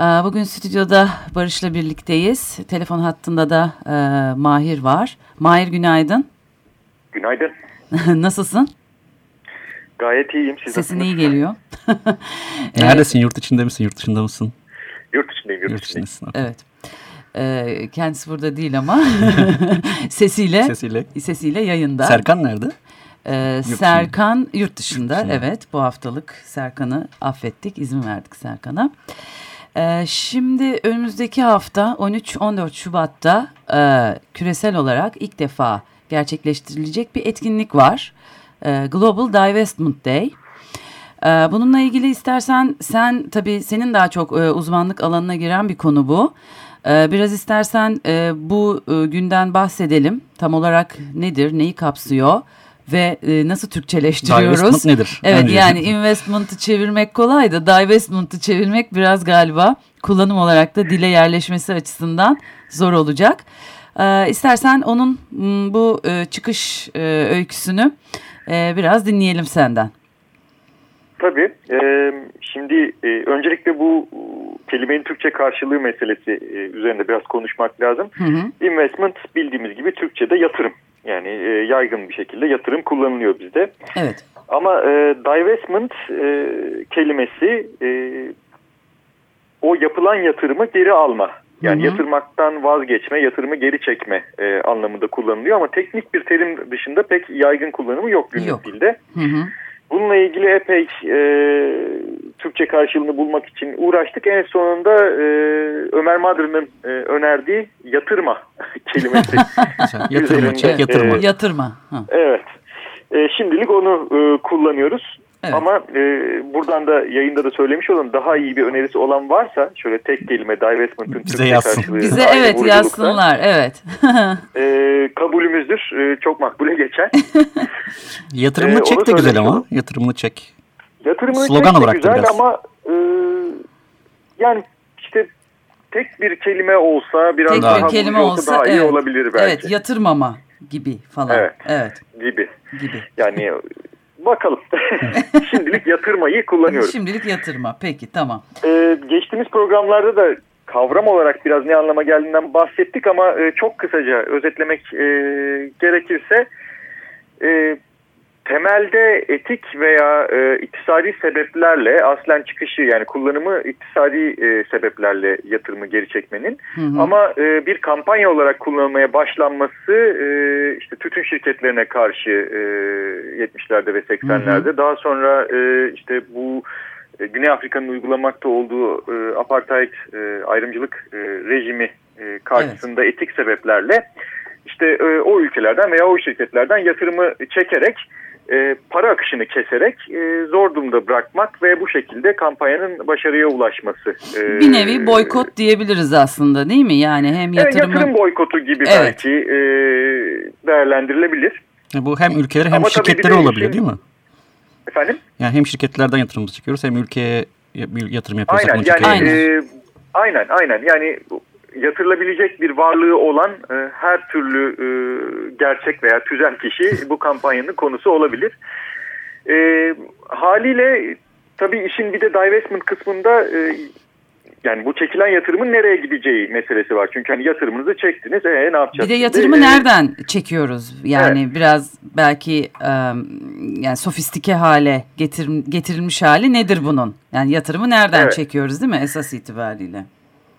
Ee, bugün stüdyoda Barış'la birlikteyiz. Telefon hattında da e, Mahir var. Mahir günaydın. Günaydın. Nasılsın? Gayet iyiyim. Siz Sesin iyi geliyor. Neredesin? Yurt içinde misin? Yurt dışında mısın? Yurt içindeyim. Yurt, yurt içindeyim. Evet. Ee, kendisi burada değil ama sesiyle, sesiyle sesiyle yayında. Serkan nerede? Ee, yurt Serkan yurt dışında. yurt dışında. Evet bu haftalık Serkan'ı affettik. izin verdik Serkan'a. Ee, şimdi önümüzdeki hafta 13-14 Şubat'ta e, küresel olarak ilk defa gerçekleştirilecek bir etkinlik var. E, Global Divestment Day. E, bununla ilgili istersen sen tabii senin daha çok uzmanlık alanına giren bir konu bu. Biraz istersen bu günden bahsedelim. Tam olarak nedir, neyi kapsıyor? Ve e, nasıl Türkçeleştiriyoruz? Divestment nedir? Evet yani investment'ı çevirmek kolay da divestment'ı çevirmek biraz galiba kullanım olarak da dile yerleşmesi açısından zor olacak. E, istersen onun bu e, çıkış e, öyküsünü e, biraz dinleyelim senden. Tabii. E, şimdi e, öncelikle bu kelimenin Türkçe karşılığı meselesi e, üzerinde biraz konuşmak lazım. Hı hı. Investment bildiğimiz gibi Türkçe'de yatırım. Yani e, yaygın bir şekilde yatırım kullanılıyor bizde. Evet. Ama e, divestment e, kelimesi e, o yapılan yatırımı geri alma. Yani Hı -hı. yatırmaktan vazgeçme, yatırımı geri çekme e, anlamında kullanılıyor ama teknik bir terim dışında pek yaygın kullanımı yok günlük yok. dilde. Hı -hı. Bununla ilgili epey e, Türkçe karşılığını bulmak için uğraştık. En sonunda e, Ömer Madr'ın e, önerdiği yatırma kelimesi. yatırma, çek yatırma. E, yatırma. Ha. Evet. E, şimdilik onu e, kullanıyoruz. Evet. Ama e, buradan da yayında da söylemiş olan daha iyi bir önerisi olan varsa şöyle tek kelime divestment'ın Bize yazsın. Bize evet yazsınlar. Evet. e, kabulümüzdür. E, çok makbule geçer. Yatırımını e, çek de güzel ama. Yatırımını çek. Yatırımını Slogan çek de güzel biraz. ama e, yani işte tek bir kelime olsa biraz tek daha bir kelime olsa daha evet. iyi olabilir belki. Evet yatırmama gibi falan. Evet. evet. Gibi. Gibi. Yani Bakalım. Şimdilik yatırmayı kullanıyoruz. Şimdilik yatırma. Peki tamam. Ee, geçtiğimiz programlarda da kavram olarak biraz ne anlama geldiğinden bahsettik ama e, çok kısaca özetlemek e, gerekirse e, temelde etik veya e, iktisadi sebeplerle aslen çıkışı yani kullanımı iktisadi e, sebeplerle yatırımı geri çekmenin hı hı. ama e, bir kampanya olarak kullanılmaya başlanması e, işte tütün şirketlerine karşı e, 70'lerde ve 80'lerde hı hı. daha sonra e, işte bu e, Güney Afrika'nın uygulamakta olduğu e, apartheid e, ayrımcılık e, rejimi e, karşısında evet. etik sebeplerle işte e, o ülkelerden veya o şirketlerden yatırımı çekerek e, para akışını keserek e, zor durumda bırakmak ve bu şekilde kampanyanın başarıya ulaşması. E, bir nevi boykot diyebiliriz aslında değil mi? Yani hem yatırımı... yatırım boykotu gibi evet. belki e, değerlendirilebilir. Bu hem ülkeleri hem Ama şirketleri olabiliyor işin... değil mi? Efendim? Yani hem şirketlerden yatırımımızı çekiyoruz hem ülkeye yatırım yapıyorsak aynen, yani, aynen. E, aynen aynen yani yatırılabilecek bir varlığı olan e, her türlü e, gerçek veya tüzel kişi bu kampanyanın konusu olabilir. E, haliyle tabii işin bir de divestment kısmında e, yani bu çekilen yatırımın nereye gideceği meselesi var. Çünkü hani yatırımınızı çektiniz e, ne yapacağız? Bir de yatırımı Şimdi, nereden çekiyoruz? Yani evet. biraz belki um, yani sofistike hale getir, getirilmiş hali nedir bunun? Yani yatırımı nereden evet. çekiyoruz değil mi esas itibariyle?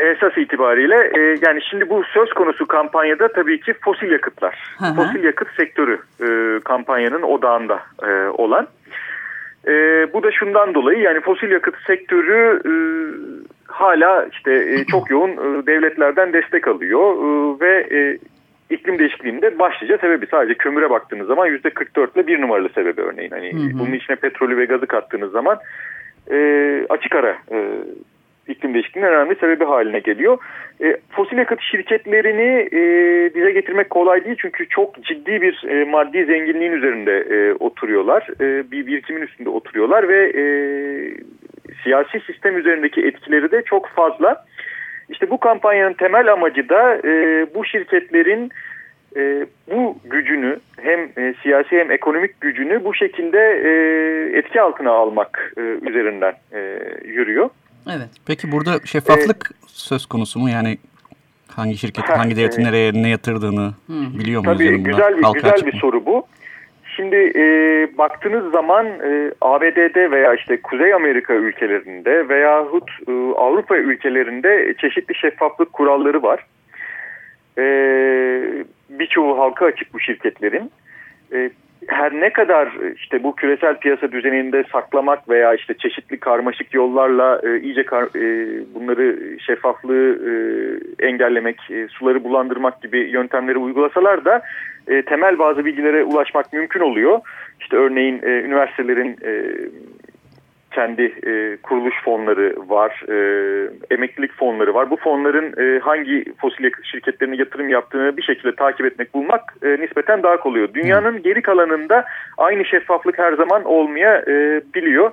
Esas itibariyle e, yani şimdi bu söz konusu kampanyada tabii ki fosil yakıtlar. Hı hı. Fosil yakıt sektörü e, kampanyanın odağında e, olan. E, bu da şundan dolayı yani fosil yakıt sektörü e, hala işte e, çok yoğun e, devletlerden destek alıyor e, ve e, iklim değişikliğinde başlıca sebebi sadece kömüre baktığınız zaman yüzde 44 ile bir numaralı sebebi örneğin. Hani hı hı. bunun içine petrolü ve gazı kattığınız zaman e, açık ara e, iklim değişikliğinin önemli sebebi haline geliyor. E, fosil yakıt şirketlerini e, dize getirmek kolay değil çünkü çok ciddi bir e, maddi zenginliğin üzerinde e, oturuyorlar. E, bir birikimin üstünde oturuyorlar ve e, siyasi sistem üzerindeki etkileri de çok fazla. İşte bu kampanyanın temel amacı da e, bu şirketlerin e, bu gücünü hem e, siyasi hem ekonomik gücünü bu şekilde e, etki altına almak e, üzerinden e, yürüyor. Evet. Peki burada şeffaflık ee, söz konusu mu? Yani hangi şirket, hangi devletin nereye ne yatırdığını hı. biliyor muyuz? Tabii güzel bir, güzel bir soru bu. Şimdi e, baktığınız zaman e, ABD'de veya işte Kuzey Amerika ülkelerinde veyahut e, Avrupa ülkelerinde çeşitli şeffaflık kuralları var. E, Birçoğu halka açık bu şirketlerin. E, her ne kadar işte bu küresel piyasa düzeninde saklamak veya işte çeşitli karmaşık yollarla e, iyice kar, e, bunları şeffaflığı e, engellemek, e, suları bulandırmak gibi yöntemleri uygulasalar da e, temel bazı bilgilere ulaşmak mümkün oluyor. İşte örneğin e, üniversitelerin e, kendi e, kuruluş fonları var, e, emeklilik fonları var. Bu fonların e, hangi fosil yakıt şirketlerine yatırım yaptığını bir şekilde takip etmek, bulmak e, nispeten daha kolay. Dünyanın geri kalanında aynı şeffaflık her zaman olmayabiliyor.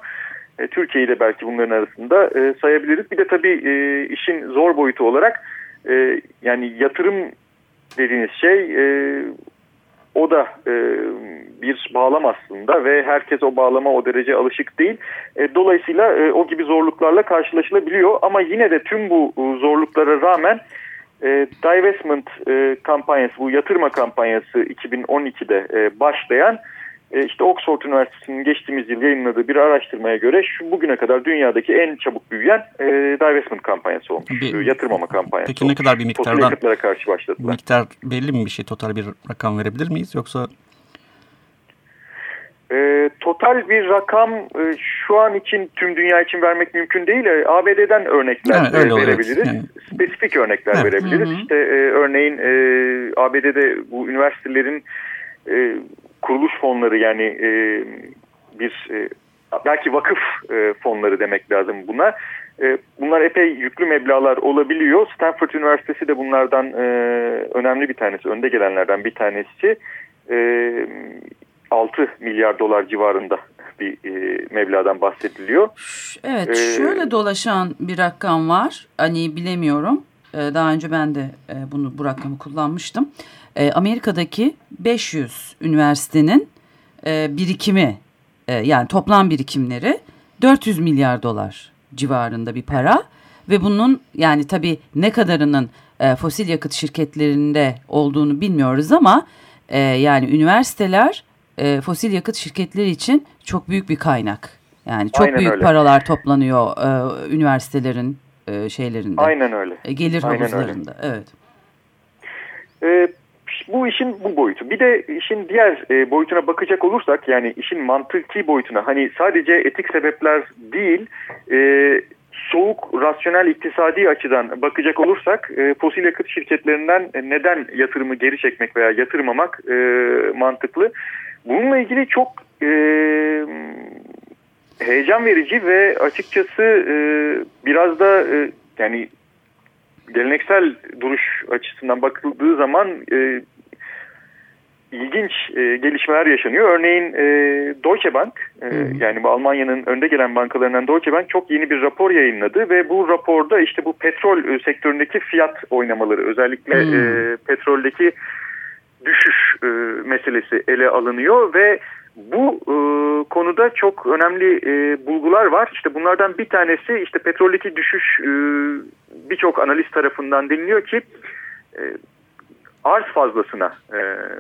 E, Türkiye ile belki bunların arasında e, sayabiliriz. Bir de tabii e, işin zor boyutu olarak e, yani yatırım dediğiniz şey e, o da e, bir bağlam aslında ve herkes o bağlama o derece alışık değil. E, dolayısıyla e, o gibi zorluklarla karşılaşılabiliyor ama yine de tüm bu e, zorluklara rağmen e, divestment e, kampanyası, bu yatırma kampanyası 2012'de e, başlayan e, işte Oxford Üniversitesi'nin geçtiğimiz yıl yayınladığı bir araştırmaya göre şu bugüne kadar dünyadaki en çabuk büyüyen e, divestment kampanyası olmuş. Bir, yatırmama kampanyası Peki ne kadar bir miktardan? Fosil karşı başladılar. Miktar belli mi bir şey? Total bir rakam verebilir miyiz yoksa? E, total bir rakam e, şu an için tüm dünya için vermek mümkün değil. E, ABD'den örnekler evet, öyle verebiliriz. Yani. Spesifik örnekler evet. verebiliriz. Hı hı. İşte e, örneğin e, ABD'de bu üniversitelerin e, kuruluş fonları yani e, bir e, belki vakıf e, fonları demek lazım buna. E, bunlar epey yüklü meblalar olabiliyor. Stanford Üniversitesi de bunlardan e, önemli bir tanesi, önde gelenlerden bir tanesi. E, 6 milyar dolar civarında bir e, mebladan bahsediliyor. Evet, ee, şöyle dolaşan bir rakam var. Hani bilemiyorum. Ee, daha önce ben de e, bunu bu rakamı kullanmıştım. E, Amerika'daki 500 üniversitenin e, birikimi e, yani toplam birikimleri 400 milyar dolar civarında bir para ve bunun yani tabii ne kadarının fosil yakıt şirketlerinde olduğunu bilmiyoruz ama yani üniversiteler fosil yakıt şirketleri için çok büyük bir kaynak. Yani çok Aynen büyük öyle. paralar toplanıyor üniversitelerin e, şeylerinde. Aynen öyle. E, gelir Aynen havuzlarında. Öyle. Evet. E, bu işin bu boyutu. Bir de işin diğer e, boyutuna bakacak olursak yani işin mantıki boyutuna hani sadece etik sebepler değil e, soğuk rasyonel iktisadi açıdan bakacak olursak e, fosil yakıt şirketlerinden neden yatırımı geri çekmek veya yatırmamak e, mantıklı. Bununla ilgili çok e, heyecan verici ve açıkçası e, biraz da e, yani geleneksel duruş açısından bakıldığı zaman e, ilginç e, gelişmeler yaşanıyor. Örneğin e, Deutsche Bank e, yani bu Almanya'nın önde gelen bankalarından Deutsche Bank çok yeni bir rapor yayınladı ve bu raporda işte bu petrol e, sektöründeki fiyat oynamaları özellikle e, petroldeki düşüş e, meselesi ele alınıyor ve bu e, konuda çok önemli e, bulgular var. İşte bunlardan bir tanesi işte petroldeki düşüş e, birçok analist tarafından deniliyor ki e, arz fazlasına e,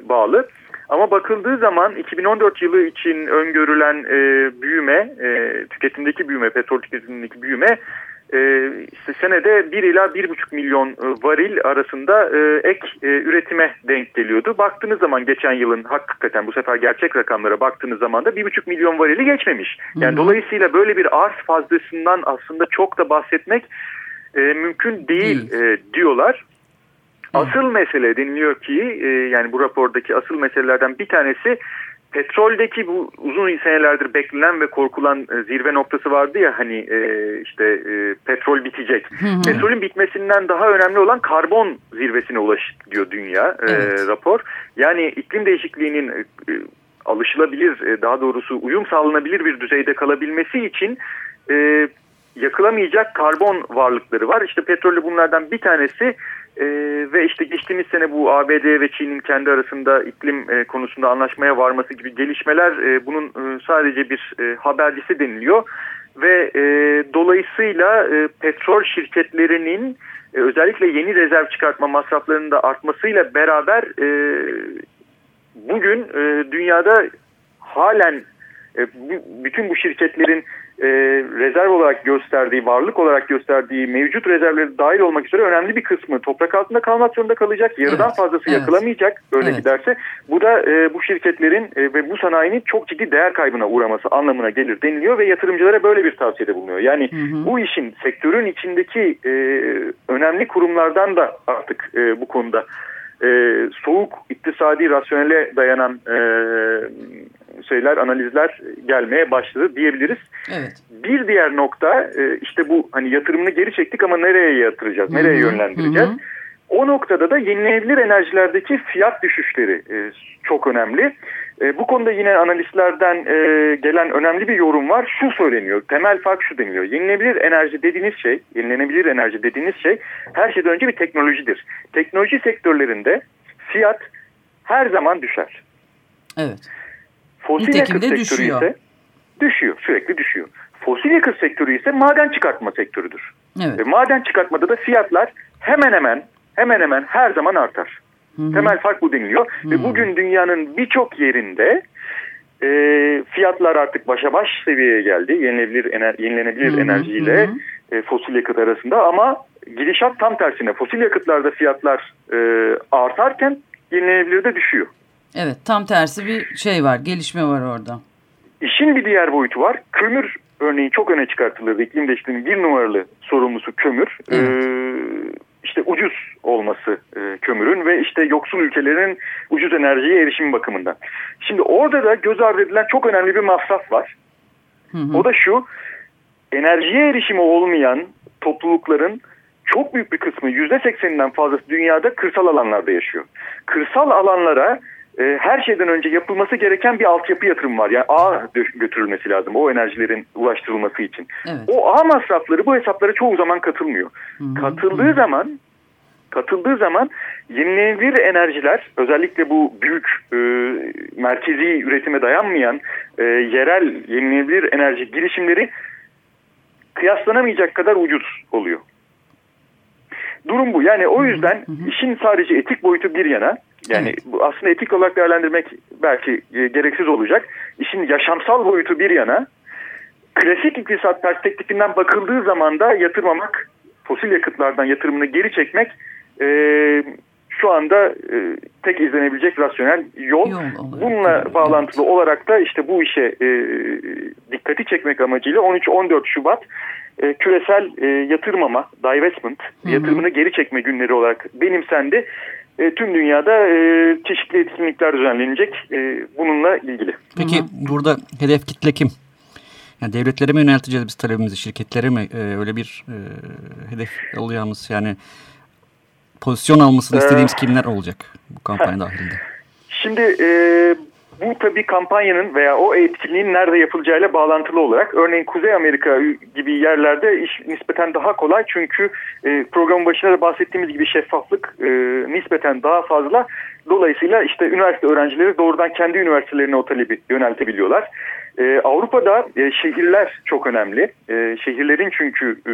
bağlı. Ama bakıldığı zaman 2014 yılı için öngörülen e, büyüme, e, tüketimdeki büyüme, petrol tüketimindeki büyüme e, işte senede 1 ila 1,5 milyon varil arasında e, ek e, üretime denk geliyordu. Baktığınız zaman geçen yılın hakikaten bu sefer gerçek rakamlara baktığınız zaman da 1,5 milyon varili geçmemiş. Yani -hı. dolayısıyla böyle bir arz fazlasından aslında çok da bahsetmek e, mümkün değil e, diyorlar. Asıl mesele deniliyor ki e, yani bu rapordaki asıl meselelerden bir tanesi petroldeki bu uzun senelerdir beklenen ve korkulan e, zirve noktası vardı ya hani e, işte e, petrol bitecek. Hı hı. Petrolün bitmesinden daha önemli olan karbon zirvesine ulaş diyor dünya e, evet. rapor. Yani iklim değişikliğinin e, alışılabilir e, daha doğrusu uyum sağlanabilir bir düzeyde kalabilmesi için e, yakılamayacak karbon varlıkları var. İşte petrolü bunlardan bir tanesi e, ve işte geçtiğimiz sene bu ABD ve Çin'in kendi arasında iklim e, konusunda anlaşmaya varması gibi gelişmeler e, bunun e, sadece bir e, habercisi deniliyor. Ve e, dolayısıyla e, petrol şirketlerinin e, özellikle yeni rezerv çıkartma masraflarının da artmasıyla beraber e, bugün e, dünyada halen e, bütün bu şirketlerin e, rezerv olarak gösterdiği, varlık olarak gösterdiği mevcut rezervleri dahil olmak üzere önemli bir kısmı toprak altında kalmak zorunda kalacak. Yarıdan evet, fazlası evet. yakılamayacak öyle evet. giderse. Bu da e, bu şirketlerin e, ve bu sanayinin çok ciddi değer kaybına uğraması anlamına gelir deniliyor ve yatırımcılara böyle bir tavsiyede bulunuyor. Yani hı hı. bu işin sektörün içindeki e, önemli kurumlardan da artık e, bu konuda e, soğuk iktisadi rasyonele dayanan e, şeyler, analizler gelmeye başladı diyebiliriz. Evet. Bir diğer nokta e, işte bu hani yatırımını geri çektik ama nereye yatıracağız, nereye Hı -hı. yönlendireceğiz? Hı -hı. O noktada da yenilenebilir enerjilerdeki fiyat düşüşleri e, çok önemli. E, bu konuda yine analistlerden e, gelen önemli bir yorum var. Şu söyleniyor, temel fark şu deniliyor. Yenilenebilir enerji dediğiniz şey, yenilenebilir enerji dediğiniz şey her şeyden önce bir teknolojidir. Teknoloji sektörlerinde fiyat her zaman düşer. Evet. Fosil yakıt sektörü düşüyor. ise düşüyor, sürekli düşüyor. Fosil yakıt sektörü ise maden çıkartma sektörüdür. Evet. E, maden çıkartmada da fiyatlar hemen hemen hemen hemen her zaman artar. Hı -hı. Temel fark bu deniliyor. Hı -hı. Ve bugün dünyanın birçok yerinde e, fiyatlar artık başa baş seviyeye geldi. Yenilebilir, ener yenilenebilir enerjiyle. E, fosil yakıt arasında ama gidişat tam tersine. Fosil yakıtlarda fiyatlar e, artarken yenilenebilir de düşüyor. Evet tam tersi bir şey var gelişme var orada. İşin bir diğer boyutu var. Kömür örneğin çok öne çıkartılır. İklim değişikliğinin bir numaralı sorumlusu kömür. Evet. Ee, işte ucuz olması e, kömürün ve işte yoksul ülkelerin ucuz enerjiye erişimi bakımından. Şimdi orada da göz ardı edilen çok önemli bir masraf var. Hı hı. O da şu enerjiye erişimi olmayan toplulukların çok büyük bir kısmı yüzde sekseninden fazlası dünyada kırsal alanlarda yaşıyor. Kırsal alanlara e, her şeyden önce yapılması gereken bir altyapı yatırım var. Yani ağ götürülmesi lazım o enerjilerin ulaştırılması için. Evet. O ağ masrafları bu hesaplara çoğu zaman katılmıyor. Hı -hı. Katıldığı Hı -hı. zaman katıldığı zaman yenilenebilir enerjiler özellikle bu büyük e, merkezi üretime dayanmayan e, yerel yenilenebilir enerji girişimleri kıyaslanamayacak kadar ucuz oluyor. Durum bu. Yani o yüzden hı hı. işin sadece etik boyutu bir yana yani evet. aslında etik olarak değerlendirmek belki e, gereksiz olacak. İşin yaşamsal boyutu bir yana klasik iktisat perspektifinden bakıldığı zaman da yatırmamak, fosil yakıtlardan yatırımını geri çekmek e, şu anda e, tek izlenebilecek rasyonel yol. yol Bununla evet. bağlantılı olarak da işte bu işe e, dikkati çekmek amacıyla 13-14 Şubat e, küresel e, yatırmama, divestment, Hı -hı. yatırımını geri çekme günleri olarak benimsendi e, tüm dünyada e, çeşitli etkinlikler düzenlenecek e, bununla ilgili. Peki Hı -hı. burada hedef kitle kim? Yani devletlere mi yönelteceğiz biz talebimizi, şirketlere mi e, öyle bir e, hedef alacağımız yani pozisyon almasını istediğimiz ee, kimler olacak bu kampanya dahilinde? Şimdi e, bu tabii kampanyanın veya o etkinliğin nerede yapılacağıyla bağlantılı olarak örneğin Kuzey Amerika gibi yerlerde iş nispeten daha kolay çünkü e, programın başında da bahsettiğimiz gibi şeffaflık e, nispeten daha fazla. Dolayısıyla işte üniversite öğrencileri doğrudan kendi üniversitelerine o talebi yöneltebiliyorlar. Ee, Avrupa'da e, şehirler çok önemli. E, şehirlerin çünkü e,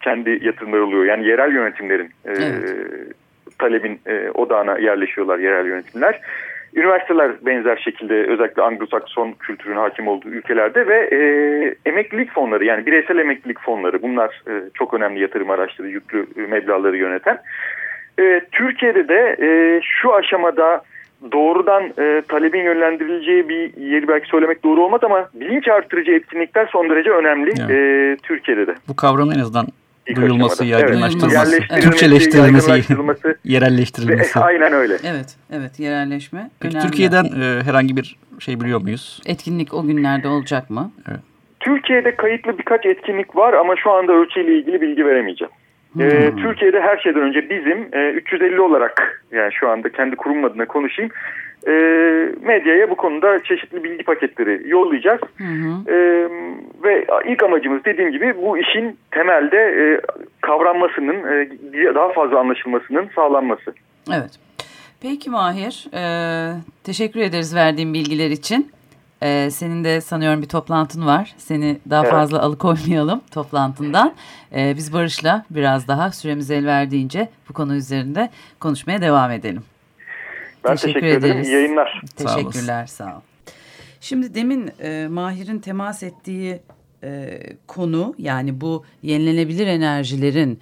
kendi yatırımları oluyor. Yani yerel yönetimlerin e, evet. talebin e, odağına yerleşiyorlar yerel yönetimler. Üniversiteler benzer şekilde özellikle Anglo-Sakson kültürün hakim olduğu ülkelerde ve e, emeklilik fonları yani bireysel emeklilik fonları bunlar e, çok önemli yatırım araçları, yüklü meblağları yöneten. E, Türkiye'de de e, şu aşamada doğrudan e, talebin yönlendirileceği bir yeri belki söylemek doğru olmaz ama bilinç artırıcı etkinlikler son derece önemli yani. e, Türkiye'de de. Bu kavramın en azından duyulması, yaygınlaştırılması, evet. Türkçeleştirilmesi, yerelleştirilmesi. Ve, aynen öyle. Evet, evet yerelleşme Peki önemli. Türkiye'den e, herhangi bir şey biliyor muyuz? Etkinlik o günlerde olacak mı? Evet. Türkiye'de kayıtlı birkaç etkinlik var ama şu anda ölçeğiyle ilgili bilgi veremeyeceğim. Hmm. Ee, Türkiye'de her şeyden önce bizim e, 350 olarak yani şu anda kendi kurum adına konuşayım e, medyaya bu konuda çeşitli bilgi paketleri yollayacağız. Hı hı. E, ve ilk amacımız dediğim gibi bu işin temelde e, kavranmasının e, daha fazla anlaşılmasının sağlanması. Evet. Peki Mahir, e, teşekkür ederiz verdiğin bilgiler için. E, senin de sanıyorum bir toplantın var. Seni daha Evet. fazla alıkoymayalım toplantından. E, biz Barış'la biraz daha süremiz el verdiğince bu konu üzerinde konuşmaya devam edelim. Ben Teşekkür teşekkür, ederim. ederiz. İyi yayınlar. Sağ. Teşekkürler, sağ ol. Şimdi demin e, Mahir'in temas ettiği e, konu yani bu yenilenebilir enerjilerin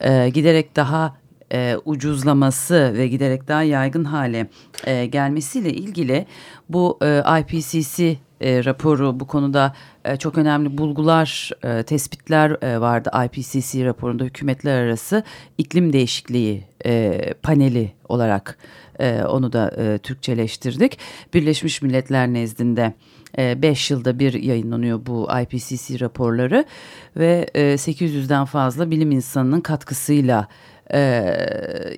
e, giderek daha e, ucuzlaması ve giderek daha yaygın hale e, gelmesiyle ilgili bu e, IPCC e, raporu bu konuda e, çok önemli bulgular, e, tespitler e, vardı IPCC raporunda hükümetler arası iklim değişikliği e, paneli olarak e, onu da e, Türkçeleştirdik. Birleşmiş Milletler nezdinde 5 yılda bir yayınlanıyor bu IPCC raporları ve e, 800'den fazla bilim insanının katkısıyla e,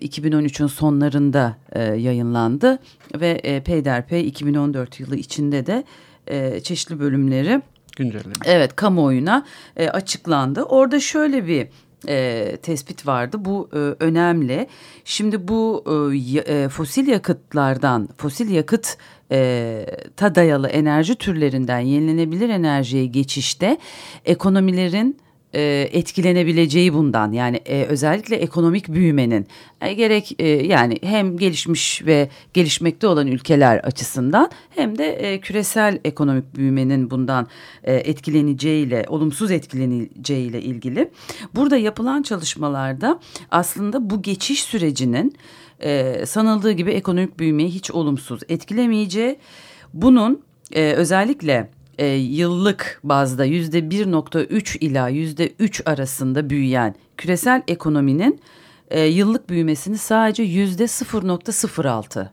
2013'ün sonlarında e, yayınlandı ve e, peyderpey 2014 yılı içinde de e, çeşitli bölümleri Güncelleme. Evet kamuoyuna e, açıklandı. Orada şöyle bir e, tespit vardı. Bu e, önemli. Şimdi bu e, e, fosil yakıtlardan, fosil yakıt e, ta dayalı enerji türlerinden yenilenebilir enerjiye geçişte ekonomilerin e, etkilenebileceği bundan. Yani e, özellikle ekonomik büyümenin e, gerek e, yani hem gelişmiş ve gelişmekte olan ülkeler açısından hem de e, küresel ekonomik büyümenin bundan e, etkileneceğiyle olumsuz etkileneceğiyle ilgili. Burada yapılan çalışmalarda aslında bu geçiş sürecinin e, sanıldığı gibi ekonomik büyümeyi hiç olumsuz etkilemeyeceği bunun e, özellikle e, yıllık bazda yüzde 1.3 ila yüzde 3 arasında büyüyen küresel ekonominin e, yıllık büyümesini sadece yüzde 0.06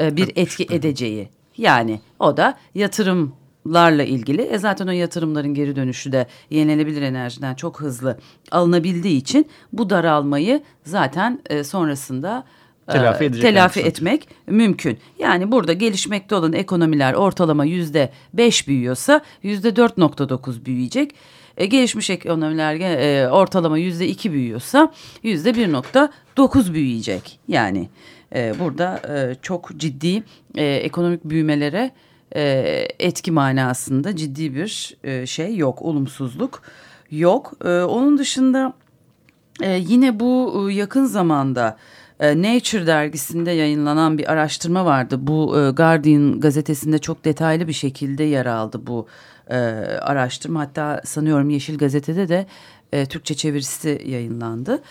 e, bir etki edeceği. Yani o da yatırımlarla ilgili. E zaten o yatırımların geri dönüşü de yenilenebilir enerjiden çok hızlı alınabildiği için bu daralmayı zaten e, sonrasında Telafi edecek telafi yani etmek mümkün. Yani burada gelişmekte olan ekonomiler ortalama yüzde beş büyüyorsa yüzde dört nokta dokuz büyüyecek. E, gelişmiş ekonomiler e, ortalama yüzde iki büyüyorsa yüzde bir nokta dokuz büyüyecek. Yani e, burada e, çok ciddi e, ekonomik büyümelere e, etki manasında ciddi bir e, şey yok, olumsuzluk yok. E, onun dışında ee, yine bu e, yakın zamanda e, Nature dergisinde yayınlanan bir araştırma vardı. Bu e, Guardian gazetesinde çok detaylı bir şekilde yer aldı bu e, araştırma. Hatta sanıyorum Yeşil Gazete'de de Türkçe çevirisi yayınlandı.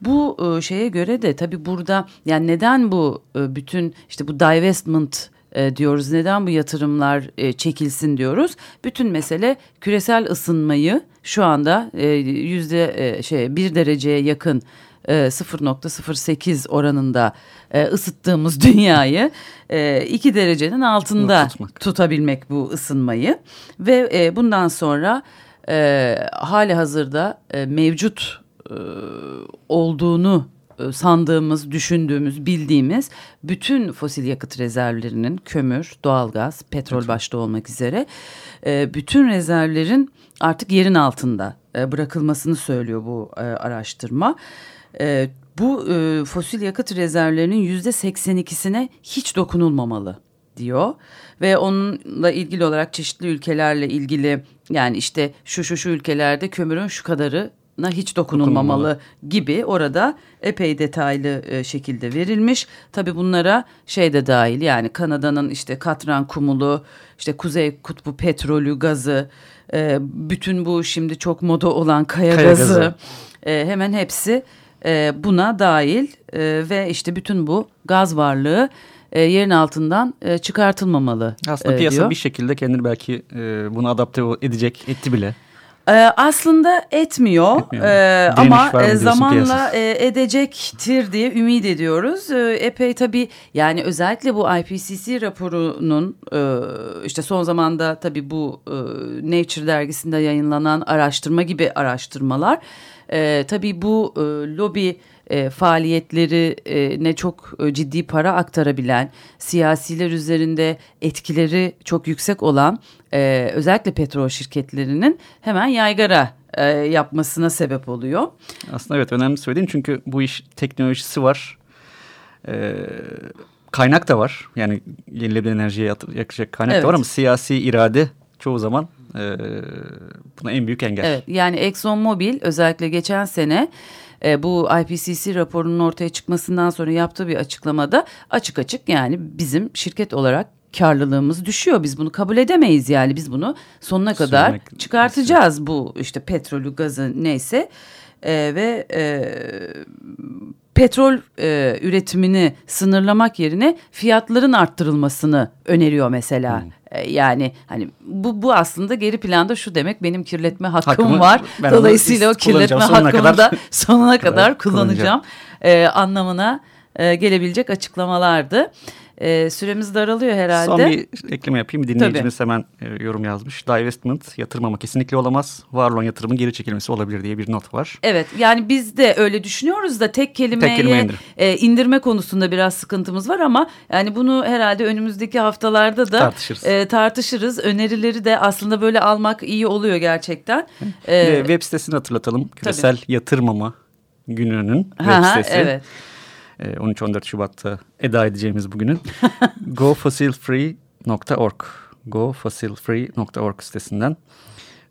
Bu şeye göre de tabii burada yani neden bu bütün işte bu divestment diyoruz. Neden bu yatırımlar çekilsin diyoruz. Bütün mesele küresel ısınmayı şu anda yüzde şey bir dereceye yakın e, 0.08 oranında e, ısıttığımız dünyayı e, 2 derecenin altında Tutmak. tutabilmek bu ısınmayı ve e, bundan sonra e, hali hazırda e, mevcut e, olduğunu e, sandığımız, düşündüğümüz, bildiğimiz bütün fosil yakıt rezervlerinin kömür, doğalgaz, petrol başta olmak üzere e, bütün rezervlerin artık yerin altında e, bırakılmasını söylüyor bu e, araştırma. E, bu e, fosil yakıt rezervlerinin yüzde 82'sine hiç dokunulmamalı diyor ve onunla ilgili olarak çeşitli ülkelerle ilgili yani işte şu şu şu ülkelerde kömürün şu kadarı hiç dokunulmamalı Dokunulmalı. gibi orada epey detaylı e, şekilde verilmiş. Tabii bunlara şey de dahil yani Kanada'nın işte katran kumulu, işte Kuzey Kutbu petrolü, gazı, e, bütün bu şimdi çok moda olan kaya, Kaya gazı, gazı. e, hemen hepsi e, buna dahil e, ve işte bütün bu gaz varlığı e, yerin altından e, çıkartılmamalı Aslında e, piyasa diyor. bir şekilde kendini belki e, buna adapte edecek, etti bile. Ee, aslında etmiyor, Etmiyor. Direniş ama e, zamanla piyasada? e, edecektir diye ümit ediyoruz. Epey tabii yani özellikle bu IPCC raporunun e, işte son zamanda tabii bu e, Nature dergisinde yayınlanan araştırma gibi araştırmalar e, tabii bu e, lobi e, faaliyetleri e, ne çok e, ciddi para aktarabilen, siyasiler üzerinde etkileri çok yüksek olan e, özellikle petrol şirketlerinin hemen yaygara e, yapmasına sebep oluyor. Aslında evet önemli söylediğin çünkü bu iş teknolojisi var. Ee, kaynak da var. Yani yenilenebilir enerjiye yat- yakacak kaynak Evet. da var ama siyasi irade çoğu zaman e, buna en büyük engel. Evet yani ExxonMobil özellikle geçen sene e, bu IPCC raporunun ortaya çıkmasından sonra yaptığı bir açıklamada açık açık yani bizim şirket olarak karlılığımız düşüyor. Biz bunu kabul edemeyiz yani biz bunu sonuna kadar Sürmek çıkartacağız bu işte petrolü gazı neyse E, ve e, petrol e, üretimini sınırlamak yerine fiyatların arttırılmasını öneriyor mesela. E, yani hani bu bu aslında geri planda şu demek benim kirletme hakkım Hakkımı var. Dolayısıyla o kirletme kullanacağım, hakkımı kadar- da sonuna kadar kadar kullanacağım e, anlamına e, gelebilecek açıklamalardı. E, süremiz daralıyor herhalde. Son bir ekleme yapayım. Dinleyicimiz hemen e, yorum yazmış. Divestment yatırmama kesinlikle olamaz. Var olan yatırımın geri çekilmesi olabilir diye bir not var. Evet yani biz de öyle düşünüyoruz da tek kelimeye kelime indir. e, indirme konusunda biraz sıkıntımız var ama yani bunu herhalde önümüzdeki haftalarda da Tartışırız. e, tartışırız. Önerileri de aslında böyle almak iyi oluyor gerçekten. E, Ve web sitesini hatırlatalım. Küresel yatırmama gününün web ha, sitesi. evet. E, 13-14 Şubat'ta eda edeceğimiz bugünün. gofossilfree.org gofossilfree.org sitesinden.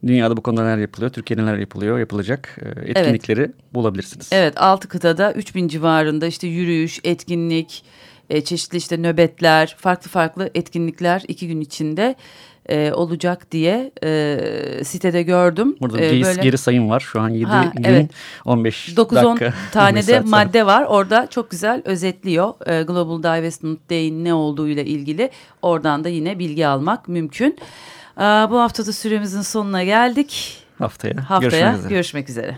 Dünyada bu konuda neler yapılıyor, Türkiye'de neler yapılıyor, yapılacak e, etkinlikleri bulabilirsiniz. Evet 6 kıtada 3000 civarında işte yürüyüş, etkinlik, e, çeşitli işte nöbetler, farklı farklı etkinlikler iki gün içinde e, olacak diye e, sitede gördüm. Burada E, geri, böyle- geri sayım var. Şu an 7 Ha, gün evet. 15 9-10 dakika. tane 15 de sonra. madde var. Orada çok güzel özetliyor. Ee, Global Divestment Day'in ne olduğuyla ilgili. Oradan da yine bilgi almak mümkün. Ee, bu haftada süremizin sonuna geldik. Haftaya, Haftaya görüşmek üzere. görüşmek üzere.